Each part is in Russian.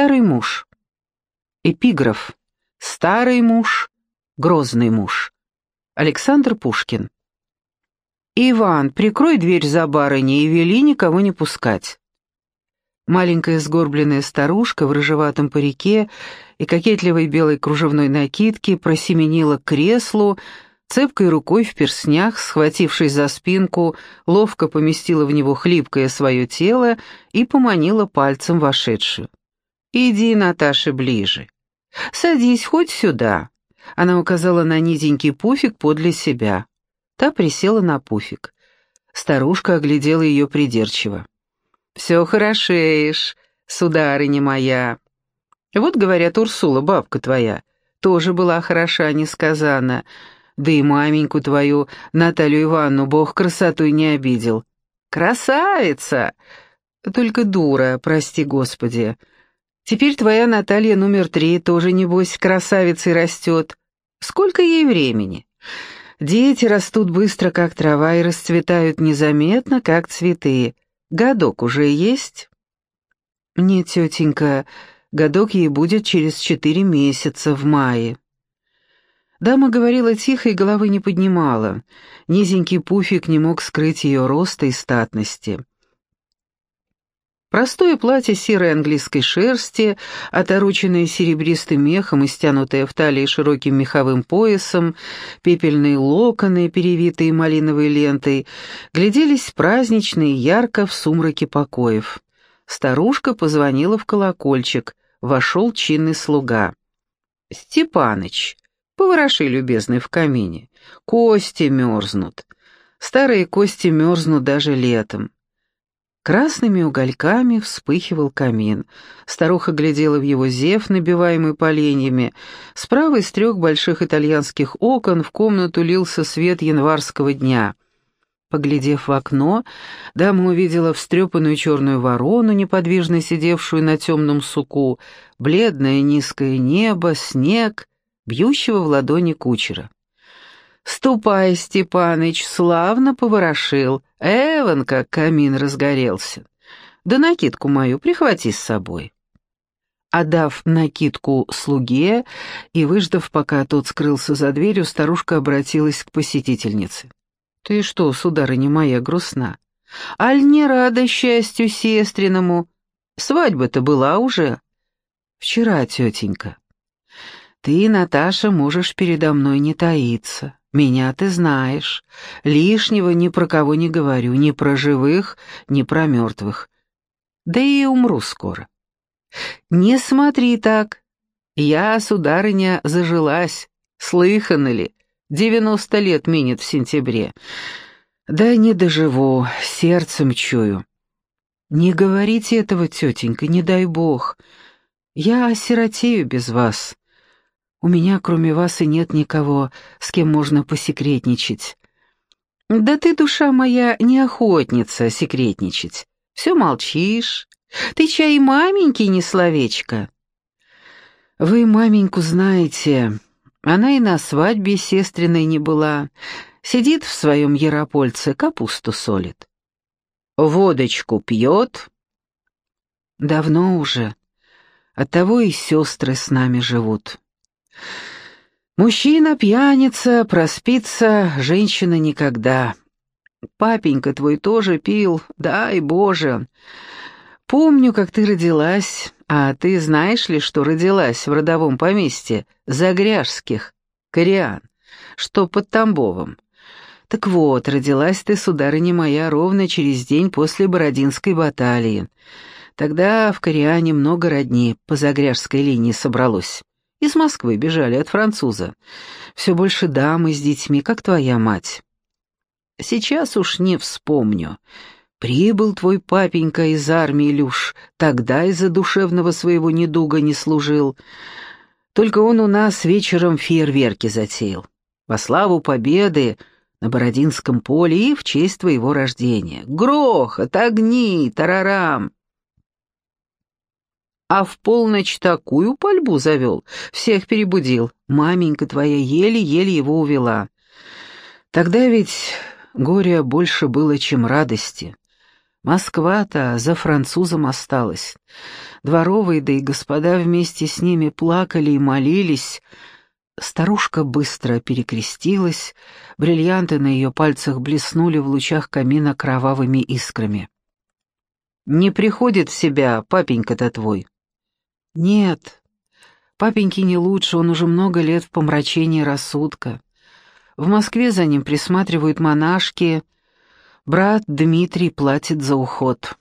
Старый муж. Эпиграф. Старый муж, грозный муж. Александр Пушкин. «Иван, прикрой дверь за барыней и вели никого не пускать». Маленькая сгорбленная старушка в рыжеватом парике и кокетливой белой кружевной накидке просеменила к креслу, цепкой рукой в перснях, схватившись за спинку, ловко поместила в него хлипкое свое тело и поманила пальцем вошедшую. «Иди, Наташа, ближе. Садись хоть сюда». Она указала на низенький пуфик подле себя. Та присела на пуфик. Старушка оглядела ее придирчиво. «Все хорошеешь, сударыня моя. Вот, говорят, Урсула, бабка твоя, тоже была хороша несказанно, да и маменьку твою, Наталью Ивановну, бог красотой не обидел. Красавица! Только дура, прости господи. Теперь твоя Наталья номер три тоже, небось, красавицей растет. Сколько ей времени?» Дети растут быстро, как трава, и расцветают незаметно, как цветы. Годок уже есть?» «Нет, тетенька, годок ей будет через четыре месяца, в мае». Дама говорила тихо и головы не поднимала. Низенький пуфик не мог скрыть ее роста и статности. Простое платье серой английской шерсти, отороченное серебристым мехом и стянутое в талии широким меховым поясом, пепельные локоны, перевитые малиновой лентой, гляделись празднично и ярко в сумраке покоев. Старушка позвонила в колокольчик, вошел чинный слуга. «Степаныч, повороши, любезный, в камине. Кости мерзнут. Старые кости мерзнут даже летом. Красными угольками вспыхивал камин. Старуха глядела в его зев, набиваемый поленьями. Справа из трех больших итальянских окон в комнату лился свет январского дня. Поглядев в окно, дама увидела встрепанную черную ворону, неподвижно сидевшую на темном суку, бледное низкое небо, снег, бьющего в ладони кучера. «Ступай, Степаныч, славно поворошил. Эван, как камин разгорелся. Да накидку мою прихвати с собой». Отдав накидку слуге и выждав, пока тот скрылся за дверью, старушка обратилась к посетительнице. «Ты что, сударыня моя, грустна? Аль не рада счастью сестриному? Свадьба-то была уже?» «Вчера, тетенька». «Ты, Наташа, можешь передо мной не таиться. Меня ты знаешь. Лишнего ни про кого не говорю, ни про живых, ни про мертвых. Да и умру скоро. Не смотри так. Я, сударыня, зажилась. Слыхано ли? Девяносто лет минет в сентябре. Да не доживу, сердцем чую. Не говорите этого, тетенька, не дай бог. Я осиротею без вас. У меня, кроме вас, и нет никого, с кем можно посекретничать. Да ты, душа моя, не охотница секретничать. Все молчишь. Ты чай маменьки не словечко. Вы маменьку знаете. Она и на свадьбе сестриной не была. Сидит в своем яропольце, капусту солит. Водочку пьет. Давно уже. Оттого и сестры с нами живут. Мужчина пьяница, проспится, женщина никогда. Папенька твой тоже пил, дай Боже. Помню, как ты родилась, а ты знаешь ли, что родилась в родовом поместье Загряжских, Кориан, что под Тамбовом. Так вот, родилась ты, сударыня моя, ровно через день после Бородинской баталии. Тогда в Кориане много родни по Загряжской линии собралось. Из Москвы бежали от француза. Все больше дамы с детьми, как твоя мать. Сейчас уж не вспомню. Прибыл твой папенька из армии, Люш, тогда из-за душевного своего недуга не служил. Только он у нас вечером фейерверки затеял. Во славу победы на Бородинском поле и в честь твоего рождения. Грохот, огни, тарарам а в полночь такую пальбу завел, всех перебудил. Маменька твоя еле-еле его увела. Тогда ведь горя больше было, чем радости. Москва-то за французом осталась. Дворовые, да и господа вместе с ними плакали и молились. Старушка быстро перекрестилась, бриллианты на ее пальцах блеснули в лучах камина кровавыми искрами. «Не приходит в себя папенька-то твой?» «Нет, папеньке не лучше, он уже много лет в помрачении рассудка. В Москве за ним присматривают монашки, брат Дмитрий платит за уход».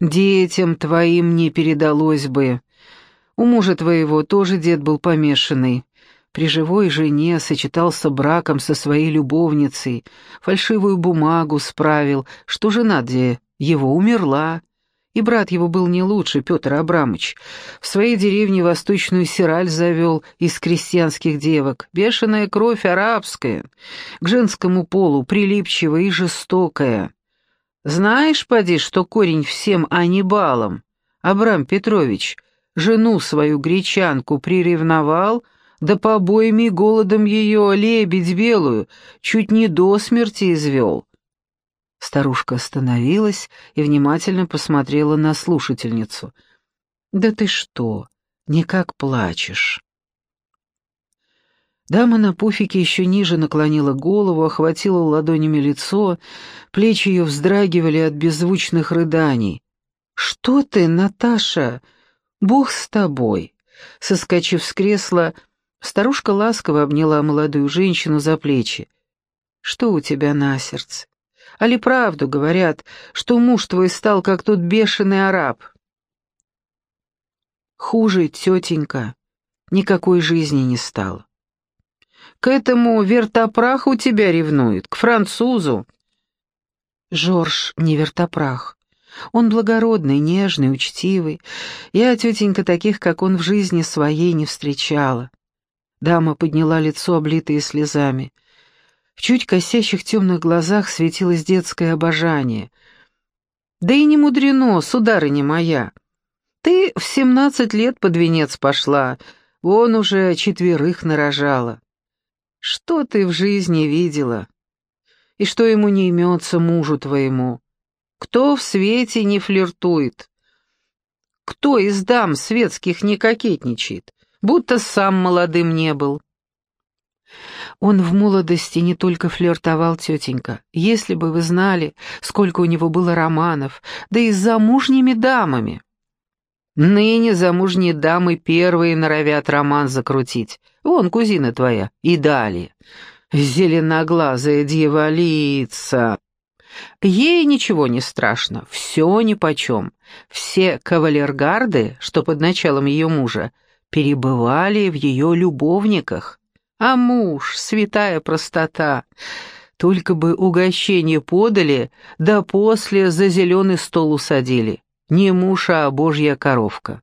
Детям твоим не передалось бы. У мужа твоего тоже дед был помешанный. При живой жене сочетался браком со своей любовницей, фальшивую бумагу справил, что жена где его умерла. И брат его был не лучше, Петр Абрамович. В своей деревне восточную сираль завел из крестьянских девок. Бешеная кровь арабская, к женскому полу прилипчивая и жестокая. Знаешь, поди, что корень всем анибалам? Абрам Петрович жену свою гречанку приревновал, да побоями и голодом ее лебедь белую чуть не до смерти извел. Старушка остановилась и внимательно посмотрела на слушательницу. «Да ты что, никак плачешь?» Дама на пуфике еще ниже наклонила голову, охватила ладонями лицо, плечи ее вздрагивали от беззвучных рыданий. «Что ты, Наташа? Бог с тобой!» Соскочив с кресла, старушка ласково обняла молодую женщину за плечи. «Что у тебя на сердце? Али правду говорят, что муж твой стал как тот бешеный араб?» «Хуже, тетенька, никакой жизни не стало. К этому вертопраху тебя ревнует, к французу». Жорж не вертопрах. Он благородный, нежный, учтивый. Я, тетенька, таких, как он, в жизни своей не встречала. Дама подняла лицо, облитое слезами. В чуть косящих темных глазах светилось детское обожание. «Да и не мудрено, сударыня моя. Ты в семнадцать лет под венец пошла, он уже четверых нарожала. Что ты в жизни видела? И что ему не имется мужу твоему? Кто в свете не флиртует? Кто из дам светских не кокетничает, будто сам молодым не был? Он в молодости не только флиртовал, тетенька. Если бы вы знали, сколько у него было романов, да и с замужними дамами. Ныне замужние дамы первые норовят роман закрутить. Вон, кузина твоя, и далее. Зеленоглазая дьяволица. Ей ничего не страшно, все нипочем. Все кавалергарды, что под началом ее мужа, перебывали в ее любовниках. А муж, святая простота, только бы угощение подали, да после за зеленый стол усадили. Не муж, а божья коровка.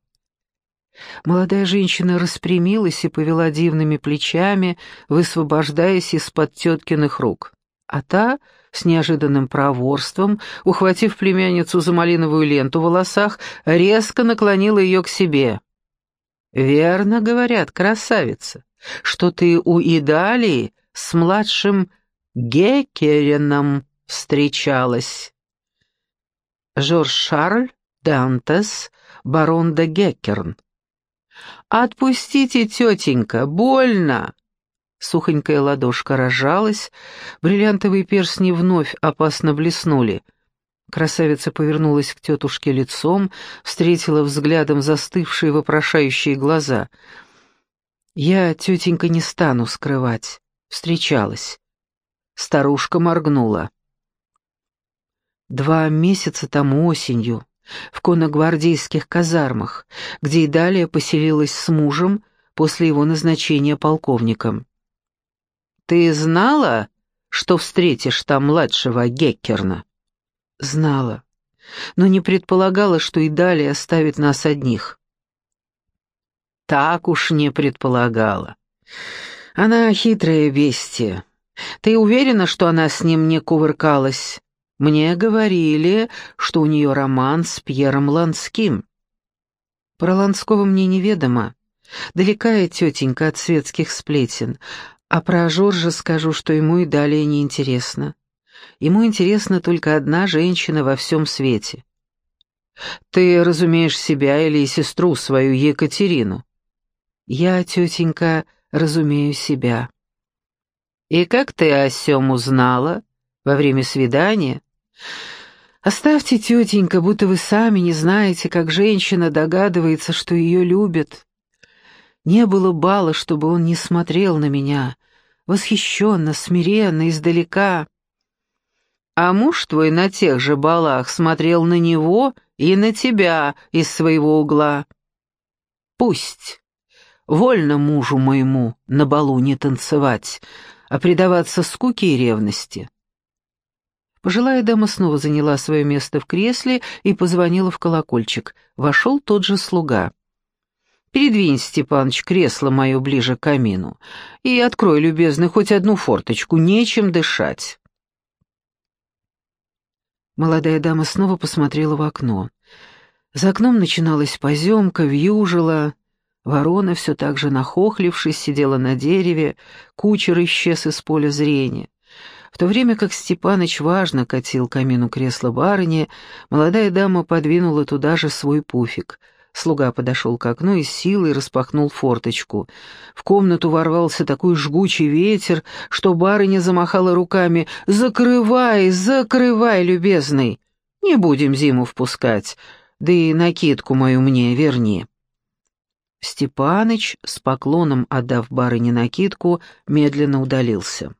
Молодая женщина распрямилась и повела дивными плечами, высвобождаясь из-под теткиных рук. А та, с неожиданным проворством, ухватив племянницу за малиновую ленту в волосах, резко наклонила ее к себе. «Верно, — говорят, красавица, — что ты у Идалии с младшим Геккерином встречалась». Жорж Шарль Дантес, барон де Геккерн. «Отпустите, тетенька, больно!» Сухонькая ладошка разжалась, бриллиантовые перстни вновь опасно блеснули. Красавица повернулась к тетушке лицом, встретила взглядом застывшие вопрошающие глаза. «Я, тетенька, не стану скрывать. Встречалась». Старушка моргнула. «Два месяца тому осенью в конногвардейских казармах, где и далее поселилась с мужем после его назначения полковником. «Ты знала, что встретишь там младшего Геккерна?» «Знала, но не предполагала, что и далее оставит нас одних». «Так уж не предполагала. Она хитрая бестия. Ты уверена, что она с ним не кувыркалась?» Мне говорили, что у нее роман с Пьером Ланским. Про Ланского мне неведомо. Далекая тетенька от светских сплетен, а про Жоржа скажу, что ему и далее неинтересно. Ему интересна только одна женщина во всем свете. Ты разумеешь себя или сестру свою Екатерину? Я, тетенька, разумею себя. И как ты о сём узнала? Во время свидания? Оставьте, тетенька, будто вы сами не знаете, как женщина догадывается, что ее любят. Не было бала, чтобы он не смотрел на меня, восхищенно, смиренно, издалека. А муж твой на тех же балах смотрел на него и на тебя из своего угла. Пусть. Вольно мужу моему на балу не танцевать, а предаваться скуке и ревности. Пожилая дама снова заняла свое место в кресле и позвонила в колокольчик. Вошел тот же слуга. «Передвинь, Степаныч, кресло мое ближе к камину и открой, любезный, хоть одну форточку, нечем дышать». Молодая дама снова посмотрела в окно. За окном начиналась поземка, вьюжила. Ворона, все так же нахохлившись, сидела на дереве, кучер исчез из поля зрения. В то время как Степаныч важно катил камину кресла барыни, молодая дама подвинула туда же свой пуфик. Слуга подошел к окну и силой распахнул форточку. В комнату ворвался такой жгучий ветер, что барыня замахала руками «Закрывай, закрывай, любезный! Не будем зиму впускать, да и накидку мою мне верни». Степаныч, с поклоном отдав барыне накидку, медленно удалился.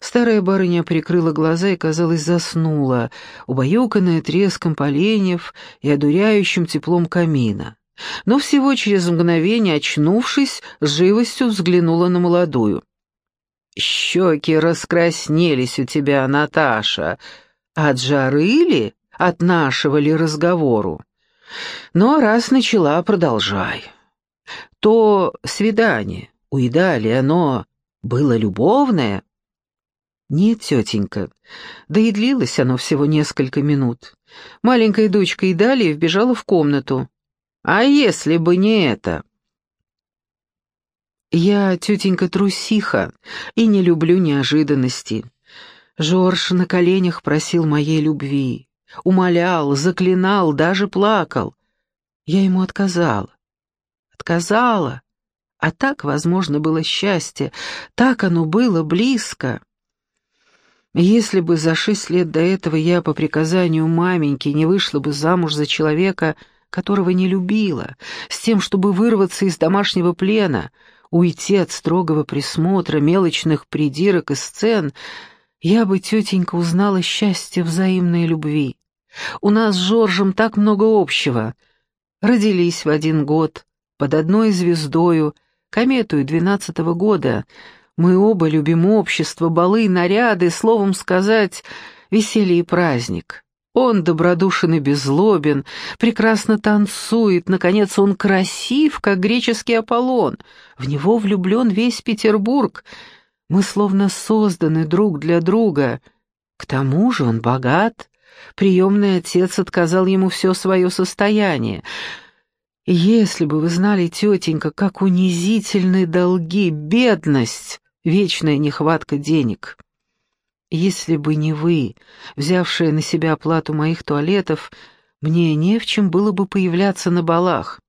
Старая барыня прикрыла глаза и, казалось, заснула, убаюканная треском поленьев и одуряющим теплом камина. Но всего через мгновение, очнувшись, живостью взглянула на молодую. «Щеки раскраснелись у тебя, Наташа. От жары ли? От нашего ли разговору? Но раз начала, продолжай. То свидание, уедали, оно было любовное?» «Нет, тетенька. Да и длилось оно всего несколько минут. Маленькая дочка и далее вбежала в комнату. А если бы не это?» «Я, тетенька, трусиха и не люблю неожиданности. Жорж на коленях просил моей любви, умолял, заклинал, даже плакал. Я ему отказала. Отказала. А так, возможно, было счастье, так оно было близко». Если бы за шесть лет до этого я по приказанию маменьки не вышла бы замуж за человека, которого не любила, с тем, чтобы вырваться из домашнего плена, уйти от строгого присмотра, мелочных придирок и сцен, я бы, тетенька, узнала счастье взаимной любви. У нас с Жоржем так много общего. Родились в один год, под одной звездою, кометую двенадцатого года — мы оба любим общество, балы, наряды, словом сказать, веселье и праздник. Он добродушен и беззлобен, прекрасно танцует, наконец он красив, как греческий Аполлон. В него влюблен весь Петербург. Мы словно созданы друг для друга. К тому же он богат. Приемный отец отказал ему все свое состояние. Если бы вы знали, тетенька, как унизительны долги, бедность вечная нехватка денег. Если бы не вы, взявшие на себя оплату моих туалетов, мне не в чем было бы появляться на балах.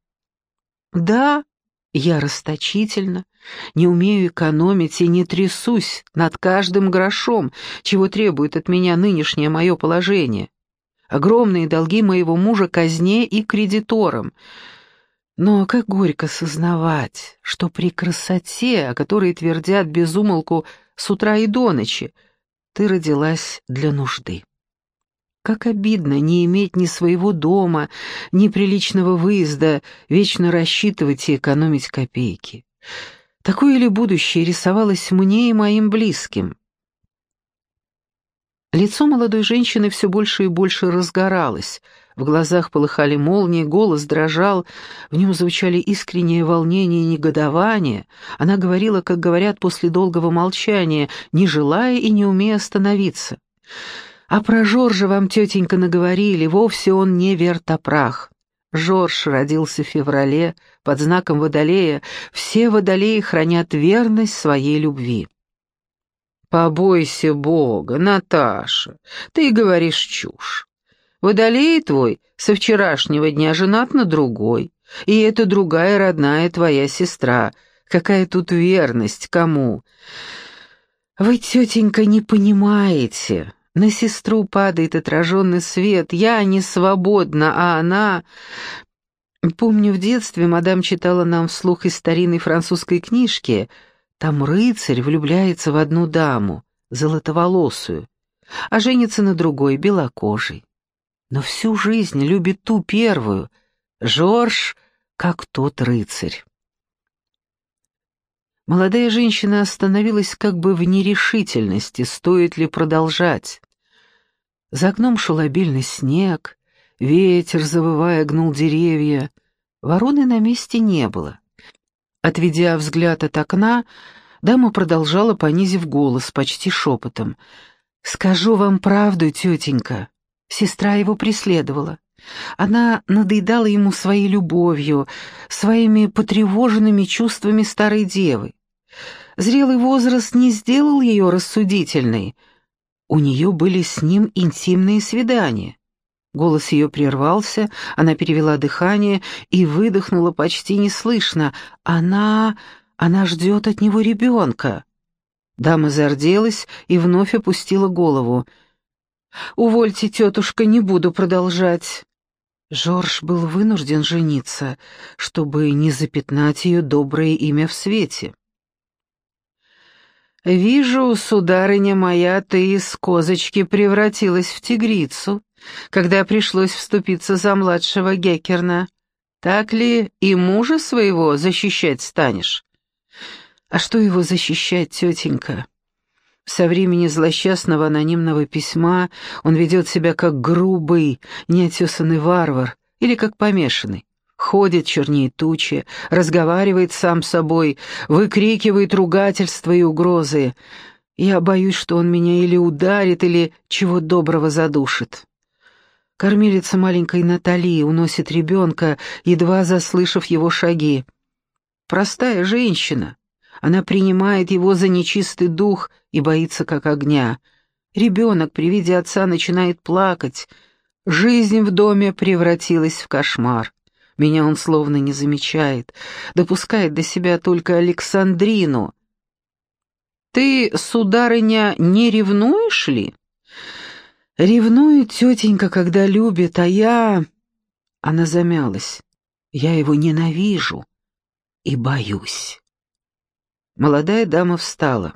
Да, я расточительно, не умею экономить и не трясусь над каждым грошом, чего требует от меня нынешнее мое положение. Огромные долги моего мужа казне и кредиторам — но как горько сознавать, что при красоте, о которой твердят безумолку с утра и до ночи, ты родилась для нужды. Как обидно не иметь ни своего дома, ни приличного выезда, вечно рассчитывать и экономить копейки. Такое ли будущее рисовалось мне и моим близким? Лицо молодой женщины все больше и больше разгоралось — в глазах полыхали молнии, голос дрожал, в нем звучали искреннее волнение и негодование. Она говорила, как говорят после долгого молчания, не желая и не умея остановиться. «А про Жоржа вам, тетенька, наговорили, вовсе он не вертопрах». Жорж родился в феврале, под знаком Водолея. Все Водолеи хранят верность своей любви. Побойся Бога, Наташа, ты говоришь чушь. Водолей твой со вчерашнего дня женат на другой, и это другая родная твоя сестра. Какая тут верность кому? Вы, тетенька, не понимаете. На сестру падает отраженный свет. Я не свободна, а она... Помню, в детстве мадам читала нам вслух из старинной французской книжки. Там рыцарь влюбляется в одну даму, золотоволосую, а женится на другой, белокожей. Но всю жизнь любит ту первую. Жорж, как тот рыцарь. Молодая женщина остановилась как бы в нерешительности, стоит ли продолжать. За окном шел обильный снег, ветер, завывая, гнул деревья. Вороны на месте не было. Отведя взгляд от окна, дама продолжала, понизив голос, почти шепотом. «Скажу вам правду, тетенька. Сестра его преследовала. Она надоедала ему своей любовью, своими потревоженными чувствами старой девы. Зрелый возраст не сделал ее рассудительной. У нее были с ним интимные свидания. Голос ее прервался, она перевела дыхание и выдохнула почти неслышно. «Она... она ждет от него ребенка». Дама зарделась и вновь опустила голову. «Увольте, тетушка, не буду продолжать». Жорж был вынужден жениться, чтобы не запятнать ее доброе имя в свете. «Вижу, сударыня моя, ты из козочки превратилась в тигрицу, когда пришлось вступиться за младшего Геккерна. Так ли и мужа своего защищать станешь?» «А что его защищать, тетенька?» Со времени злосчастного анонимного письма он ведет себя как грубый, неотесанный варвар или как помешанный. Ходит чернее тучи, разговаривает сам с собой, выкрикивает ругательства и угрозы. Я боюсь, что он меня или ударит, или чего доброго задушит. Кормилица маленькой Натали уносит ребенка, едва заслышав его шаги. Простая женщина. Она принимает его за нечистый дух и боится как огня. Ребенок при виде отца начинает плакать. Жизнь в доме превратилась в кошмар. Меня он словно не замечает, допускает до себя только Александрину. «Ты, сударыня, не ревнуешь ли?» «Ревнует тетенька, когда любит, а я...» Она замялась. «Я его ненавижу и боюсь». Молодая дама встала.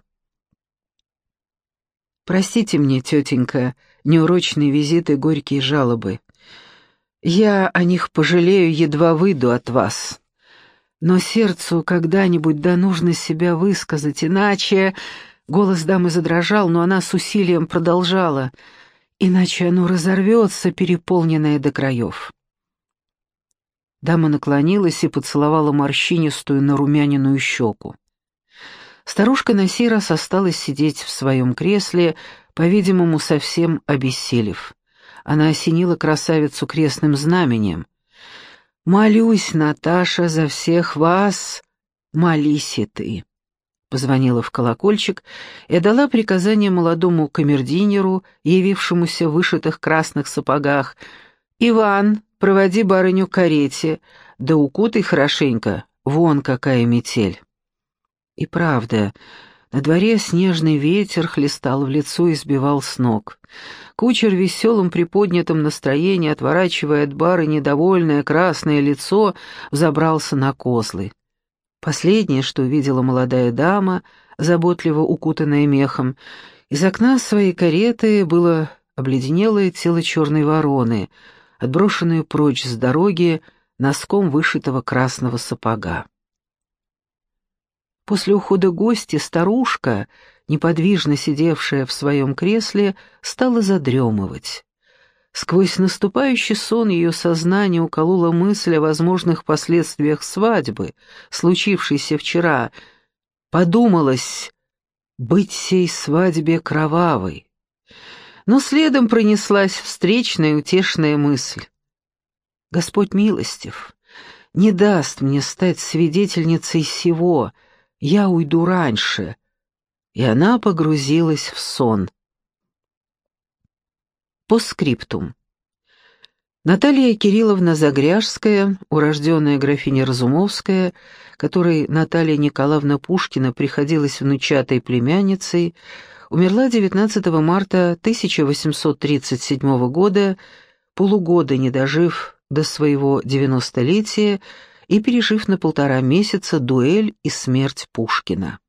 «Простите мне, тетенька, неурочные визиты, горькие жалобы. Я о них пожалею, едва выйду от вас. Но сердцу когда-нибудь да нужно себя высказать, иначе...» Голос дамы задрожал, но она с усилием продолжала. «Иначе оно разорвется, переполненное до краев». Дама наклонилась и поцеловала морщинистую нарумяненную щеку. Старушка на сей раз осталась сидеть в своем кресле, по-видимому, совсем обессилев. Она осенила красавицу крестным знаменем. «Молюсь, Наташа, за всех вас, молись и ты». Позвонила в колокольчик и дала приказание молодому камердинеру, явившемуся в вышитых красных сапогах. «Иван, проводи барыню к карете, да укутай хорошенько, вон какая метель». И правда, на дворе снежный ветер хлестал в лицо и сбивал с ног. Кучер в веселом приподнятом настроении, отворачивая от бары недовольное красное лицо, взобрался на козлы. Последнее, что увидела молодая дама, заботливо укутанная мехом, из окна своей кареты было обледенелое тело черной вороны, отброшенное прочь с дороги носком вышитого красного сапога. После ухода гостя старушка, неподвижно сидевшая в своем кресле, стала задремывать. Сквозь наступающий сон ее сознание уколола мысль о возможных последствиях свадьбы, случившейся вчера. Подумалось, быть сей свадьбе кровавой. Но следом пронеслась встречная утешная мысль. Господь милостив, не даст мне стать свидетельницей сего — я уйду раньше. и она погрузилась в сон. По скриптум. Наталья Кирилловна Загряжская, урожденная графиня Разумовская, которой Наталья Николаевна Пушкина приходилась внучатой племянницей, умерла 19 марта 1837 года, полугода не дожив до своего девяностолетия и пережив на полтора месяца дуэль и смерть Пушкина.